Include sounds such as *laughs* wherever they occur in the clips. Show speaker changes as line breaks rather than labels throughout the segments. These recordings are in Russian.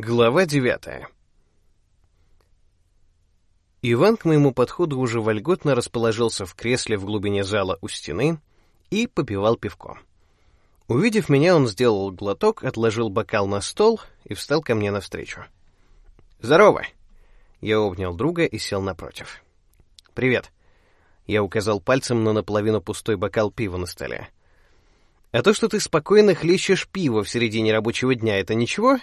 Глава девятая. Иван к моему подходу уже вольготно расположился в кресле в глубине зала у стены и попивал пивко. Увидев меня, он сделал глоток, отложил бокал на стол и встал ко мне навстречу. «Здорово!» Я обнял друга и сел напротив. «Привет!» Я указал пальцем на наполовину пустой бокал пива на столе. «А то, что ты спокойно хлещешь пиво в середине рабочего дня, это ничего?»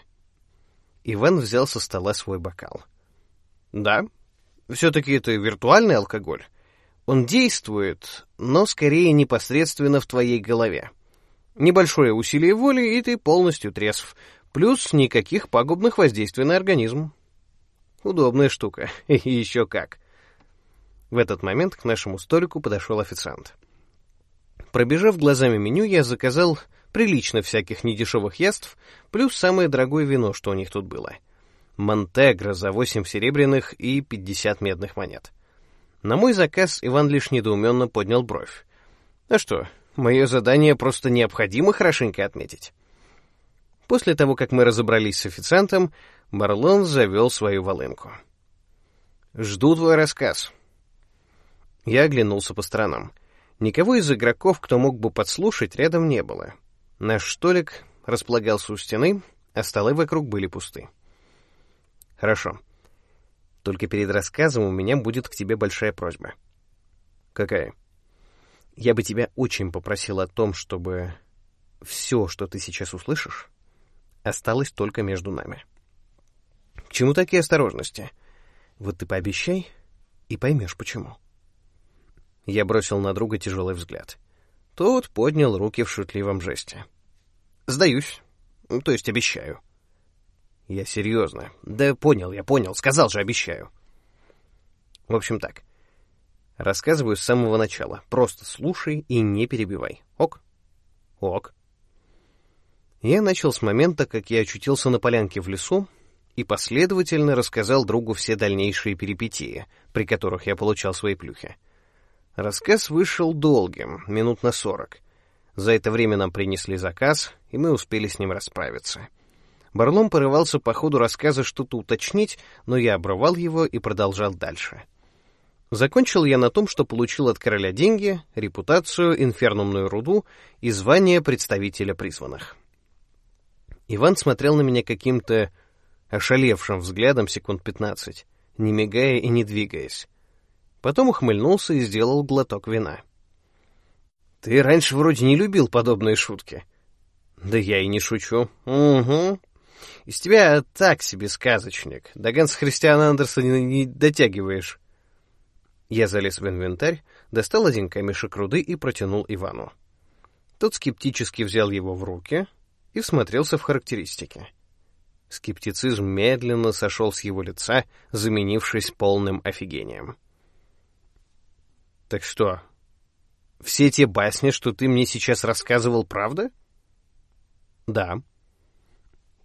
Иван взял со стола свой бокал. Да, все-таки это виртуальный алкоголь. Он действует, но скорее непосредственно в твоей голове. Небольшое усилие воли, и ты полностью трезв. Плюс никаких пагубных воздействий на организм. Удобная штука. *laughs* И еще как. В этот момент к нашему столику подошел официант. Пробежав глазами меню, я заказал прилично всяких недешевых яств, плюс самое дорогое вино, что у них тут было. Монтегро за 8 серебряных и 50 медных монет. На мой заказ Иван лишь недоуменно поднял бровь. А что, мое задание просто необходимо хорошенько отметить. После того, как мы разобрались с официантом, Барлон завел свою волынку. «Жду твой рассказ». Я оглянулся по сторонам. Никого из игроков, кто мог бы подслушать, рядом не было. Наш столик располагался у стены, а столы вокруг были пусты. Хорошо. Только перед рассказом у меня будет к тебе большая просьба. Какая? Я бы тебя очень попросил о том, чтобы все, что ты сейчас услышишь, осталось только между нами. К чему такие осторожности? Вот ты пообещай и поймешь, почему. Я бросил на друга тяжелый взгляд. Тот поднял руки в шутливом жесте. «Сдаюсь. То есть обещаю». «Я серьезно. Да понял, я понял. Сказал же, обещаю». В общем так. Рассказываю с самого начала. Просто слушай и не перебивай. Ок? Ок. Я начал с момента, как я очутился на полянке в лесу, и последовательно рассказал другу все дальнейшие перипетии, при которых я получал свои плюхи. Рассказ вышел долгим, минут на сорок. За это время нам принесли заказ, и мы успели с ним расправиться. Барлом порывался по ходу рассказа что-то уточнить, но я обрывал его и продолжал дальше. Закончил я на том, что получил от короля деньги, репутацию, инфернумную руду и звание представителя призванных. Иван смотрел на меня каким-то ошалевшим взглядом секунд пятнадцать, не мигая и не двигаясь. Потом ухмыльнулся и сделал глоток вина. «Ты раньше вроде не любил подобные шутки». «Да я и не шучу». «Угу. Из тебя так себе сказочник. До Ганса Христиана Андерсона не, дотягиваешь». Я залез в инвентарь, достал один камешек руды и протянул Ивану. Тот скептически взял его в руки и всмотрелся в характеристики. Скептицизм медленно сошел с его лица, заменившись полным офигением. Так что, все те басни, что ты мне сейчас рассказывал, правда? Да.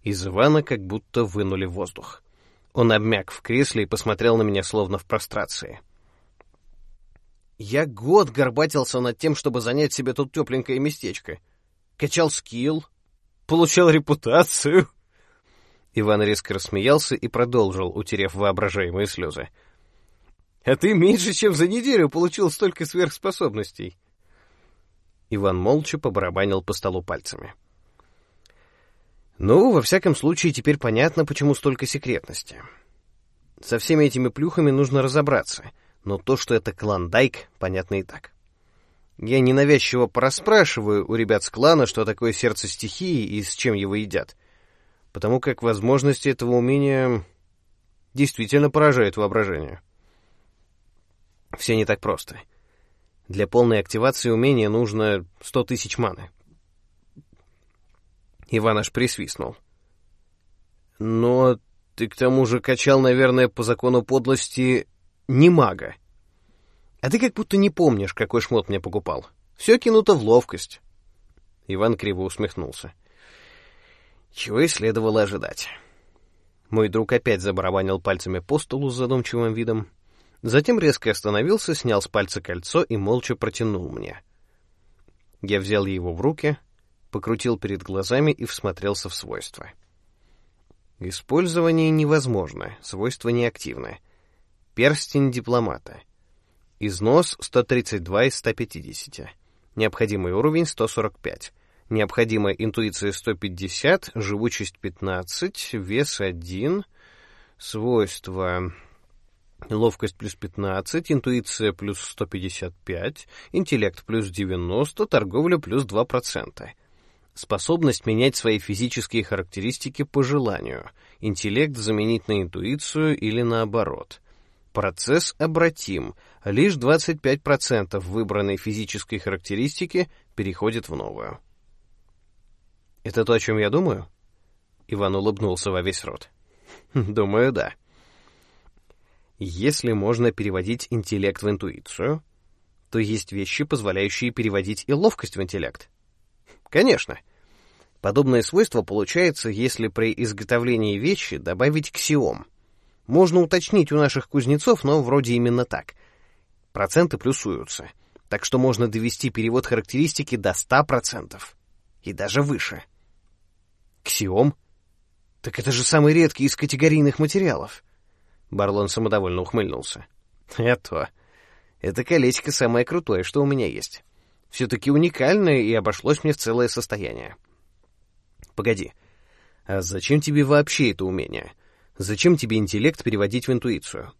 Из Ивана как будто вынули воздух. Он обмяк в кресле и посмотрел на меня словно в прострации. Я год горбатился над тем, чтобы занять себе тут тепленькое местечко. Качал скилл, получал репутацию. Иван резко рассмеялся и продолжил, утерев воображаемые слезы. — а ты меньше, чем за неделю получил столько сверхспособностей. Иван молча побарабанил по столу пальцами. Ну, во всяком случае, теперь понятно, почему столько секретности. Со всеми этими плюхами нужно разобраться, но то, что это клондайк, понятно и так. Я ненавязчиво порасспрашиваю у ребят с клана, что такое сердце стихии и с чем его едят, потому как возможности этого умения действительно поражают воображение. Все не так просто. Для полной активации умения нужно сто тысяч маны. Иван аж присвистнул. Но ты к тому же качал, наверное, по закону подлости не мага. А ты как будто не помнишь, какой шмот мне покупал. Все кинуто в ловкость. Иван криво усмехнулся. Чего и следовало ожидать. Мой друг опять забарабанил пальцами по столу с задумчивым видом. Затем резко остановился, снял с пальца кольцо и молча протянул мне. Я взял его в руки, покрутил перед глазами и всмотрелся в свойства. Использование невозможно, свойство неактивно. Перстень дипломата. Износ 132 из 150. Необходимый уровень 145. Необходимая интуиция 150, живучесть 15, вес 1, свойства ловкость плюс 15, интуиция плюс 155, интеллект плюс 90, торговля плюс 2%. Способность менять свои физические характеристики по желанию. Интеллект заменить на интуицию или наоборот. Процесс обратим. Лишь 25% выбранной физической характеристики переходит в новую. «Это то, о чем я думаю?» Иван улыбнулся во весь рот. «Думаю, да. Если можно переводить интеллект в интуицию, то есть вещи, позволяющие переводить и ловкость в интеллект. Конечно. Подобное свойство получается, если при изготовлении вещи добавить ксиом. Можно уточнить у наших кузнецов, но вроде именно так. Проценты плюсуются, так что можно довести перевод характеристики до 100% и даже выше. Ксиом? Так это же самый редкий из категорийных материалов. Барлон самодовольно ухмыльнулся. Это... Это колечко самое крутое, что у меня есть все-таки уникальное и обошлось мне в целое состояние. Погоди, а зачем тебе вообще это умение? Зачем тебе интеллект переводить в интуицию?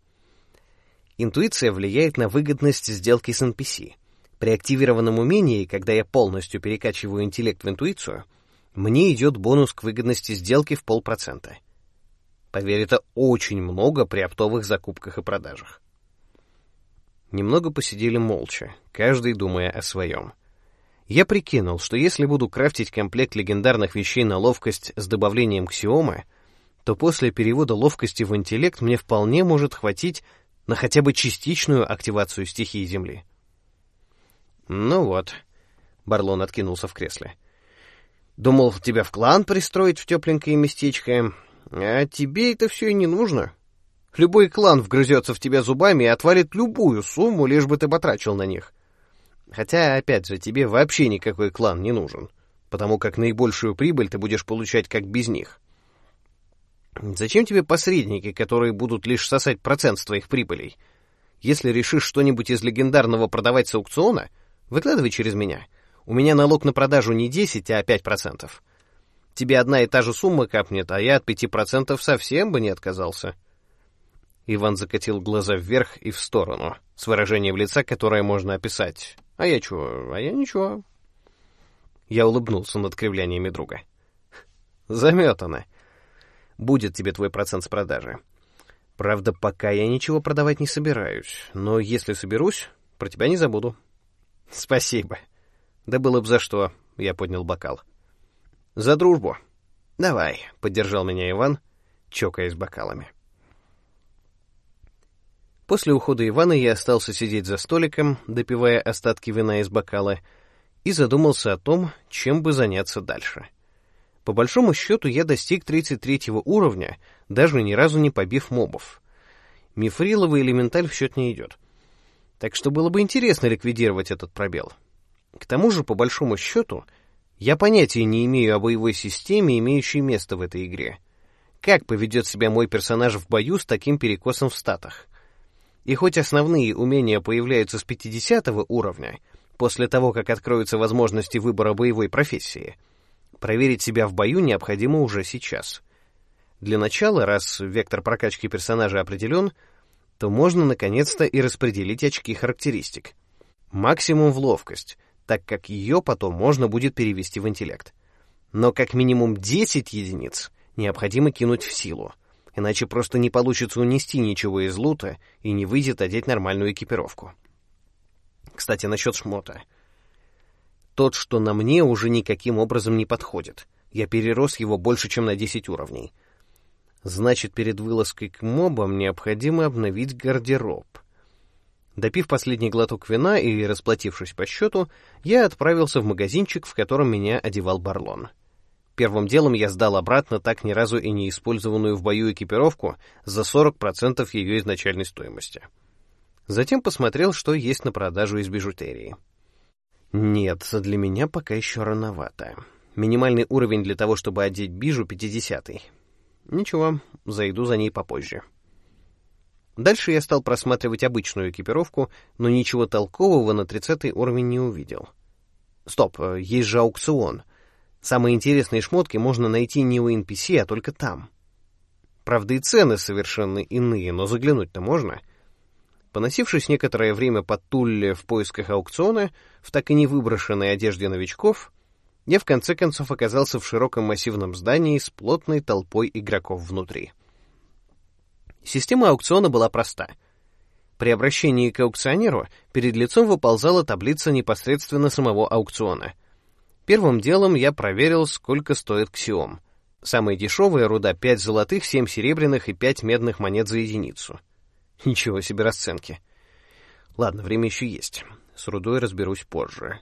Интуиция влияет на выгодность сделки с NPC. При активированном умении, когда я полностью перекачиваю интеллект в интуицию, мне идет бонус к выгодности сделки в полпроцента. Поверь, это очень много при оптовых закупках и продажах. Немного посидели молча, каждый думая о своем. Я прикинул, что если буду крафтить комплект легендарных вещей на ловкость с добавлением ксиомы, то после перевода ловкости в интеллект мне вполне может хватить на хотя бы частичную активацию стихии Земли. «Ну вот», — Барлон откинулся в кресле. «Думал тебя в клан пристроить в тепленькое местечко, а тебе это все и не нужно. Любой клан вгрызется в тебя зубами и отвалит любую сумму, лишь бы ты потрачил на них. Хотя, опять же, тебе вообще никакой клан не нужен, потому как наибольшую прибыль ты будешь получать как без них. Зачем тебе посредники, которые будут лишь сосать процент с твоих прибылей? Если решишь что-нибудь из легендарного продавать с аукциона, выкладывай через меня. У меня налог на продажу не 10, а 5%. Тебе одна и та же сумма капнет, а я от 5% совсем бы не отказался. Иван закатил глаза вверх и в сторону, с выражением лица, которое можно описать. «А я чего? А я ничего». Я улыбнулся над кривляниями друга. «Заметано. Будет тебе твой процент с продажи. Правда, пока я ничего продавать не собираюсь, но если соберусь, про тебя не забуду». «Спасибо. Да было бы за что», — я поднял бокал. «За дружбу». «Давай», — поддержал меня Иван, чокаясь бокалами. После ухода Ивана я остался сидеть за столиком, допивая остатки вина из бокала, и задумался о том, чем бы заняться дальше. По большому счету, я достиг 33 уровня, даже ни разу не побив мобов. Мифриловый элементаль в счет не идет. Так что было бы интересно ликвидировать этот пробел. К тому же, по большому счету, я понятия не имею о боевой системе, имеющей место в этой игре. Как поведет себя мой персонаж в бою с таким перекосом в статах? И хоть основные умения появляются с 50 уровня, после того, как откроются возможности выбора боевой профессии, проверить себя в бою необходимо уже сейчас. Для начала, раз вектор прокачки персонажа определен, то можно наконец-то и распределить очки характеристик. Максимум в ловкость, так как ее потом можно будет перевести в интеллект. Но как минимум 10 единиц необходимо кинуть в силу, иначе просто не получится унести ничего из лута и не выйдет одеть нормальную экипировку. Кстати, насчет шмота. Тот, что на мне, уже никаким образом не подходит. Я перерос его больше, чем на 10 уровней. Значит, перед вылазкой к мобам необходимо обновить гардероб. Допив последний глоток вина и расплатившись по счету, я отправился в магазинчик, в котором меня одевал Барлон. Первым делом я сдал обратно так ни разу и не использованную в бою экипировку за 40% ее изначальной стоимости. Затем посмотрел, что есть на продажу из бижутерии. Нет, для меня пока еще рановато. Минимальный уровень для того, чтобы одеть бижу — 50 -й. Ничего, зайду за ней попозже. Дальше я стал просматривать обычную экипировку, но ничего толкового на 30 уровень не увидел. Стоп, э, есть же аукцион. Самые интересные шмотки можно найти не у NPC, а только там. Правда, и цены совершенно иные, но заглянуть-то можно. Поносившись некоторое время под Тулле в поисках аукциона, в так и не выброшенной одежде новичков, я в конце концов оказался в широком массивном здании с плотной толпой игроков внутри. Система аукциона была проста. При обращении к аукционеру перед лицом выползала таблица непосредственно самого аукциона. Первым делом я проверил, сколько стоит ксиом. Самая дешевая руда — 5 золотых, 7 серебряных и 5 медных монет за единицу. Ничего себе расценки. Ладно, время еще есть. С рудой разберусь позже.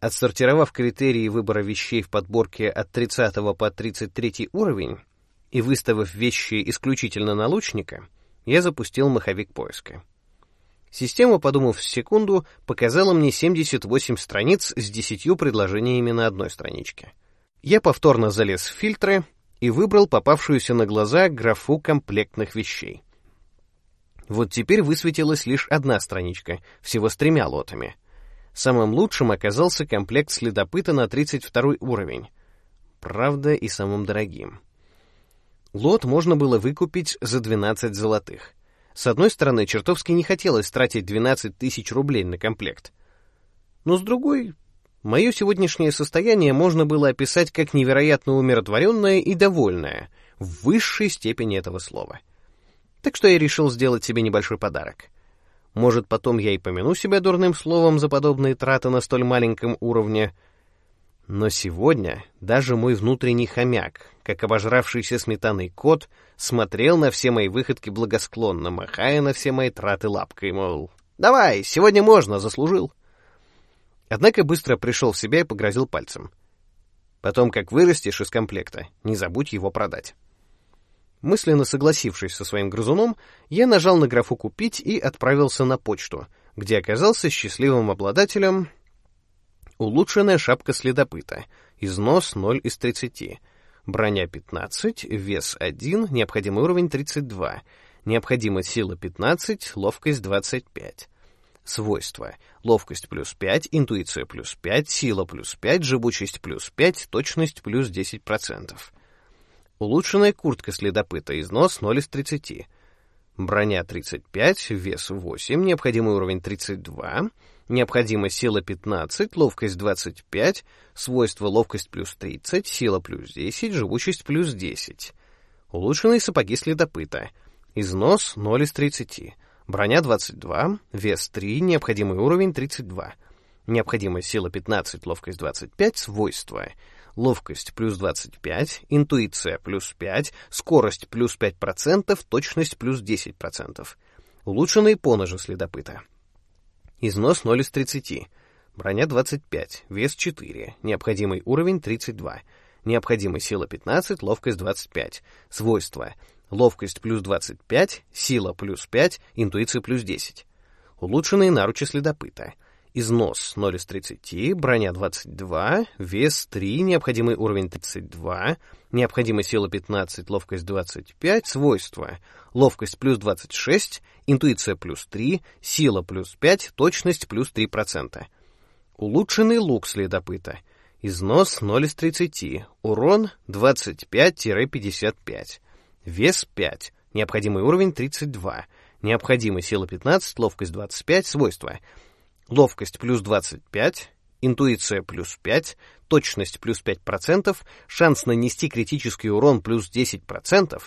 Отсортировав критерии выбора вещей в подборке от 30 по 33 уровень и выставив вещи исключительно на лучника, я запустил маховик поиска. Система, подумав секунду, показала мне 78 страниц с 10 предложениями на одной страничке. Я повторно залез в фильтры и выбрал попавшуюся на глаза графу комплектных вещей. Вот теперь высветилась лишь одна страничка, всего с тремя лотами. Самым лучшим оказался комплект следопыта на 32 уровень. Правда, и самым дорогим. Лот можно было выкупить за 12 золотых. С одной стороны, чертовски не хотелось тратить 12 тысяч рублей на комплект. Но с другой, мое сегодняшнее состояние можно было описать как невероятно умиротворенное и довольное, в высшей степени этого слова. Так что я решил сделать себе небольшой подарок. Может, потом я и помяну себя дурным словом за подобные траты на столь маленьком уровне. Но сегодня даже мой внутренний хомяк, как обожравшийся сметаной кот, смотрел на все мои выходки благосклонно, махая на все мои траты лапкой, мол, «Давай, сегодня можно, заслужил». Однако быстро пришел в себя и погрозил пальцем. Потом, как вырастешь из комплекта, не забудь его продать. Мысленно согласившись со своим грызуном, я нажал на графу «Купить» и отправился на почту, где оказался счастливым обладателем улучшенная шапка следопыта, износ 0 из 30, броня 15, вес 1, необходимый уровень 32, необходимая сила 15, ловкость 25. Свойства. Ловкость плюс 5, интуиция плюс 5, сила плюс 5, живучесть плюс 5, точность плюс 10%. Улучшенная куртка следопыта, износ 0 из 30. Броня 35, вес 8, необходимый уровень 32, необходимая сила 15, ловкость 25, свойства ловкость плюс 30, сила плюс 10, живучесть плюс 10. Улучшенные сапоги следопыта, износ 0 из 30, броня 22, вес 3, необходимый уровень 32, необходимая сила 15, ловкость 25, свойства — ловкость плюс 25, интуиция плюс 5, скорость плюс 5%, точность плюс 10%. Улучшенные поножи следопыта. Износ 0 из 30. Броня 25, вес 4, необходимый уровень 32, необходимая сила 15, ловкость 25, свойства. Ловкость плюс 25, сила плюс 5, интуиция плюс 10. Улучшенные наручи следопыта — Износ 0 из 30, броня 22, вес 3, необходимый уровень 32, необходимая сила 15, ловкость 25, свойства. Ловкость плюс 26, интуиция плюс 3, сила плюс 5, точность плюс 3%. Улучшенный лук следопыта. Износ 0 из 30, урон 25-55, вес 5, необходимый уровень 32, необходимая сила 15, ловкость 25, свойства ловкость плюс 25, интуиция плюс 5, точность плюс 5%, шанс нанести критический урон плюс 10%,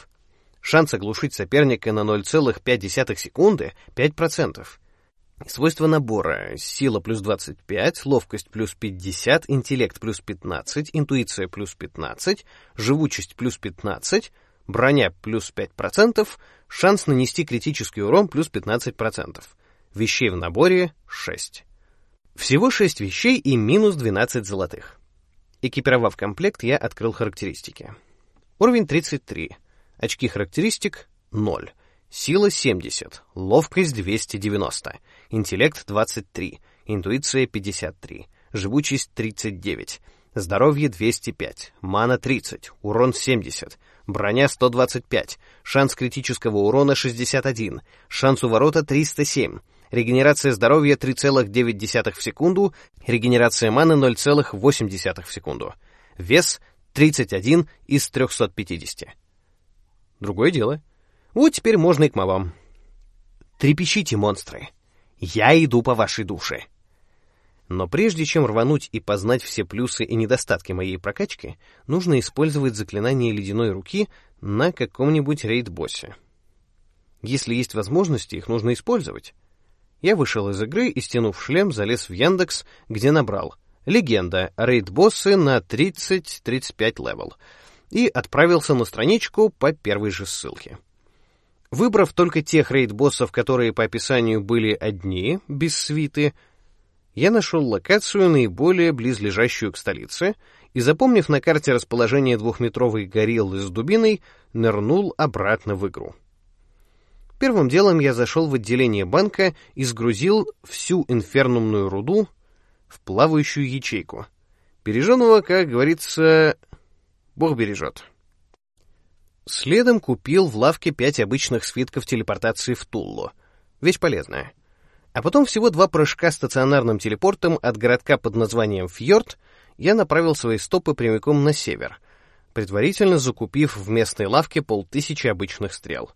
шанс оглушить соперника на 0,5 секунды 5%. Свойства набора. Сила плюс 25, ловкость плюс 50, интеллект плюс 15, интуиция плюс 15, живучесть плюс 15, броня плюс 5%, шанс нанести критический урон плюс 15%. Вещей в наборе 6. Всего 6 вещей и минус 12 золотых. Экипировав комплект, я открыл характеристики. Уровень 33. Очки характеристик 0. Сила 70. Ловкость 290. Интеллект 23. Интуиция 53. Живучесть 39. Здоровье 205. Мана 30. Урон 70. броня 125, шанс критического урона 61, шанс у ворота 307, регенерация здоровья 3,9 в секунду, регенерация маны 0,8 в секунду, вес 31 из 350. Другое дело. Вот теперь можно и к мобам. Трепещите, монстры. Я иду по вашей душе. Но прежде чем рвануть и познать все плюсы и недостатки моей прокачки, нужно использовать заклинание ледяной руки на каком-нибудь рейд-боссе. Если есть возможности, их нужно использовать. Я вышел из игры и, стянув шлем, залез в Яндекс, где набрал «Легенда. Рейд-боссы на 30-35 level» и отправился на страничку по первой же ссылке. Выбрав только тех рейд-боссов, которые по описанию были одни, без свиты, я нашел локацию, наиболее близлежащую к столице, и, запомнив на карте расположение двухметровой гориллы с дубиной, нырнул обратно в игру. Первым делом я зашел в отделение банка и сгрузил всю инфернумную руду в плавающую ячейку. Береженого, как говорится, Бог бережет. Следом купил в лавке пять обычных свитков телепортации в Туллу. Вещь полезная а потом всего два прыжка стационарным телепортом от городка под названием Фьорд я направил свои стопы прямиком на север, предварительно закупив в местной лавке полтысячи обычных стрел.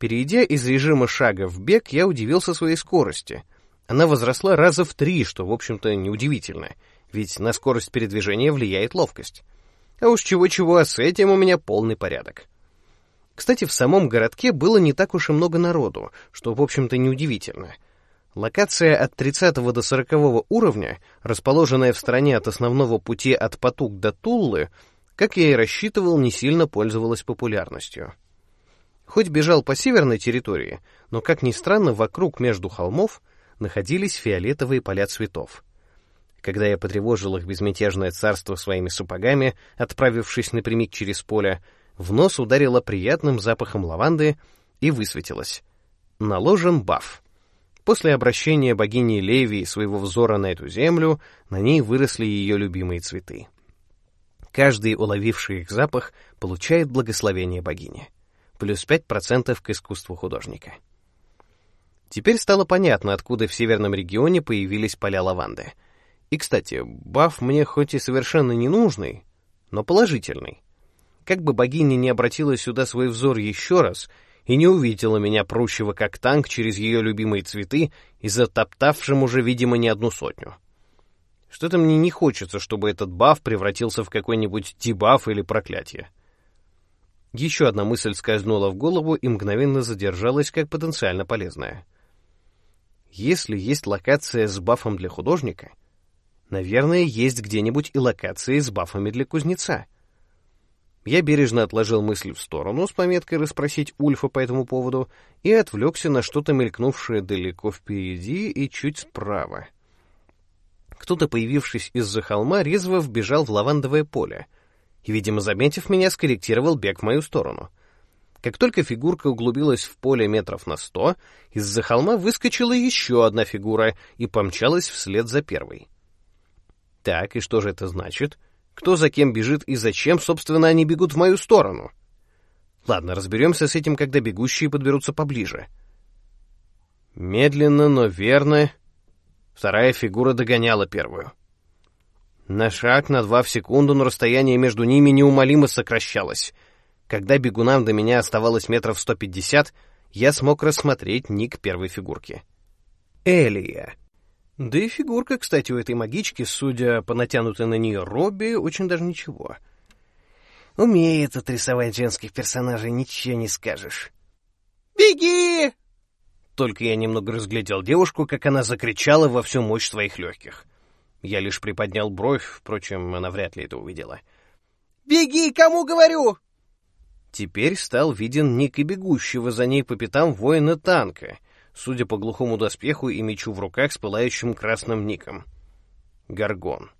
Перейдя из режима шага в бег, я удивился своей скорости. Она возросла раза в три, что, в общем-то, неудивительно, ведь на скорость передвижения влияет ловкость. А уж чего-чего, а с этим у меня полный порядок. Кстати, в самом городке было не так уж и много народу, что, в общем-то, неудивительно — Локация от 30 до 40 уровня, расположенная в стороне от основного пути от Патук до Туллы, как я и рассчитывал, не сильно пользовалась популярностью. Хоть бежал по северной территории, но, как ни странно, вокруг между холмов находились фиолетовые поля цветов. Когда я потревожил их безмятежное царство своими сапогами, отправившись напрямик через поле, в нос ударило приятным запахом лаванды и высветилось. Наложен баф — После обращения богини Леви своего взора на эту землю, на ней выросли ее любимые цветы. Каждый, уловивший их запах, получает благословение богини. Плюс 5% к искусству художника. Теперь стало понятно, откуда в северном регионе появились поля лаванды. И, кстати, баф мне хоть и совершенно не нужный, но положительный. Как бы богиня не обратила сюда свой взор еще раз — и не увидела меня прущего как танк через ее любимые цветы и затоптавшим уже, видимо, не одну сотню. Что-то мне не хочется, чтобы этот баф превратился в какой-нибудь дебаф или проклятие. Еще одна мысль скользнула в голову и мгновенно задержалась как потенциально полезная. Если есть локация с бафом для художника, наверное, есть где-нибудь и локации с бафами для кузнеца — я бережно отложил мысль в сторону с пометкой расспросить Ульфа по этому поводу и отвлекся на что-то мелькнувшее далеко впереди и чуть справа. Кто-то, появившись из-за холма, резво вбежал в лавандовое поле и, видимо, заметив меня, скорректировал бег в мою сторону. Как только фигурка углубилась в поле метров на сто, из-за холма выскочила еще одна фигура и помчалась вслед за первой. Так, и что же это значит? — кто за кем бежит и зачем, собственно, они бегут в мою сторону. Ладно, разберемся с этим, когда бегущие подберутся поближе. Медленно, но верно, вторая фигура догоняла первую. На шаг, на два в секунду, но расстояние между ними неумолимо сокращалось. Когда бегунам до меня оставалось метров сто пятьдесят, я смог рассмотреть ник первой фигурки. Элия. Да и фигурка, кстати, у этой магички, судя по натянутой на нее робби, очень даже ничего. Умеет отрисовать женских персонажей, ничего не скажешь. «Беги!» Только я немного разглядел девушку, как она закричала во всю мощь своих легких. Я лишь приподнял бровь, впрочем, она вряд ли это увидела. «Беги, кому говорю!» Теперь стал виден ник и бегущего за ней по пятам воина танка — судя по глухому доспеху и мечу в руках с пылающим красным ником. Гаргон.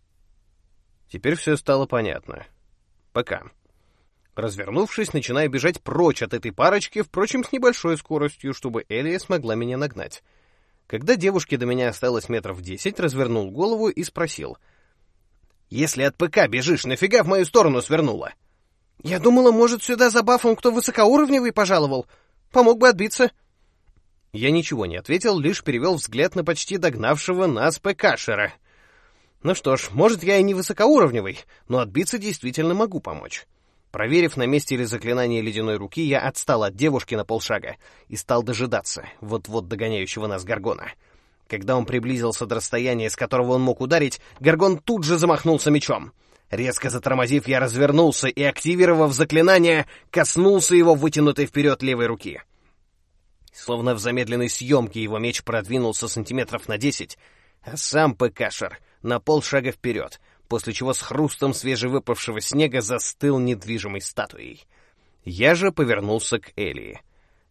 Теперь все стало понятно. Пока. Развернувшись, начинаю бежать прочь от этой парочки, впрочем, с небольшой скоростью, чтобы Элия смогла меня нагнать. Когда девушке до меня осталось метров десять, развернул голову и спросил. «Если от ПК бежишь, нафига в мою сторону свернула?» «Я думала, может, сюда за бафом кто высокоуровневый пожаловал. Помог бы отбиться». Я ничего не ответил, лишь перевел взгляд на почти догнавшего нас ПКшера. Ну что ж, может, я и не высокоуровневый, но отбиться действительно могу помочь. Проверив, на месте ли заклинание ледяной руки, я отстал от девушки на полшага и стал дожидаться вот-вот догоняющего нас Гаргона. Когда он приблизился до расстояния, с которого он мог ударить, Гаргон тут же замахнулся мечом. Резко затормозив, я развернулся и, активировав заклинание, коснулся его вытянутой вперед левой руки. Словно в замедленной съемке его меч продвинулся сантиметров на десять, а сам ПКшер на полшага вперед, после чего с хрустом свежевыпавшего снега застыл недвижимой статуей. Я же повернулся к Элии.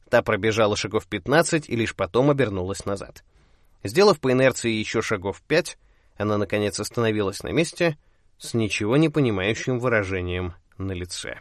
Та пробежала шагов пятнадцать и лишь потом обернулась назад. Сделав по инерции еще шагов пять, она, наконец, остановилась на месте с ничего не понимающим выражением на лице.